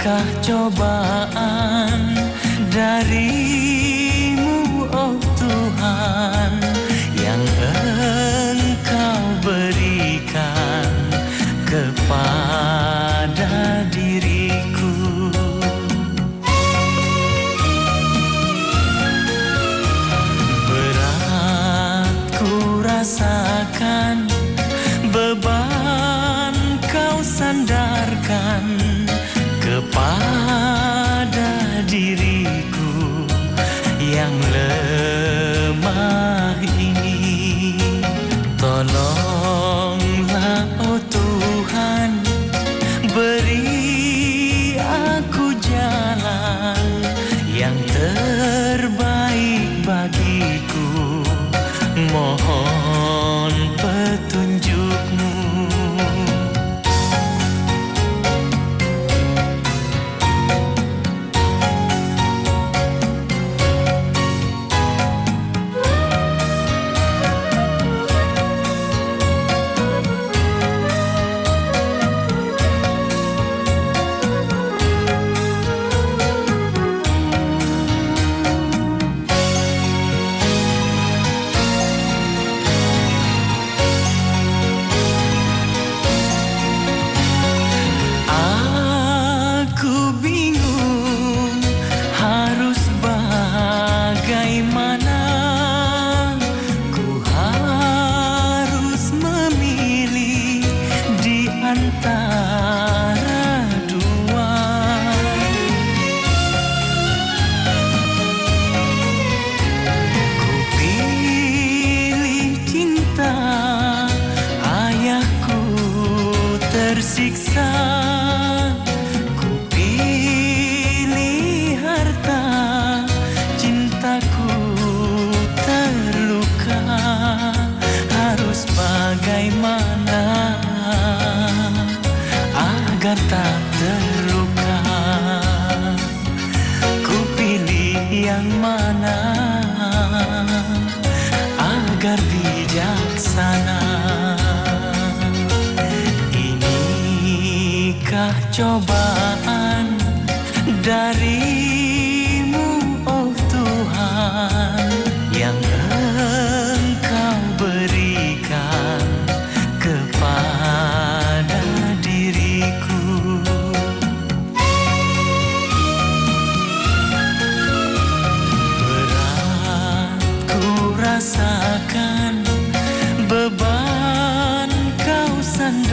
Apakah cobaan darimu oh Tuhan Yang engkau berikan kepada diriku? Beratku rasakan yang terbaik bagiku. Mohon agar bijaksana Inikah cobaan darimu oh Tuhan Yang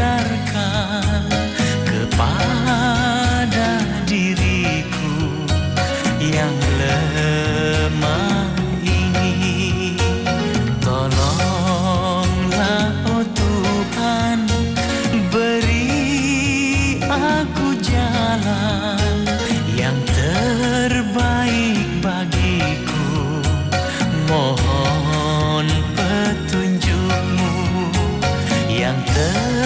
biarkan kepada diriku yang lemah ini. Tolonglah oh Tuhan beri aku jalan yang terbaik bagiku. Mohon petunjukmu yang terbaik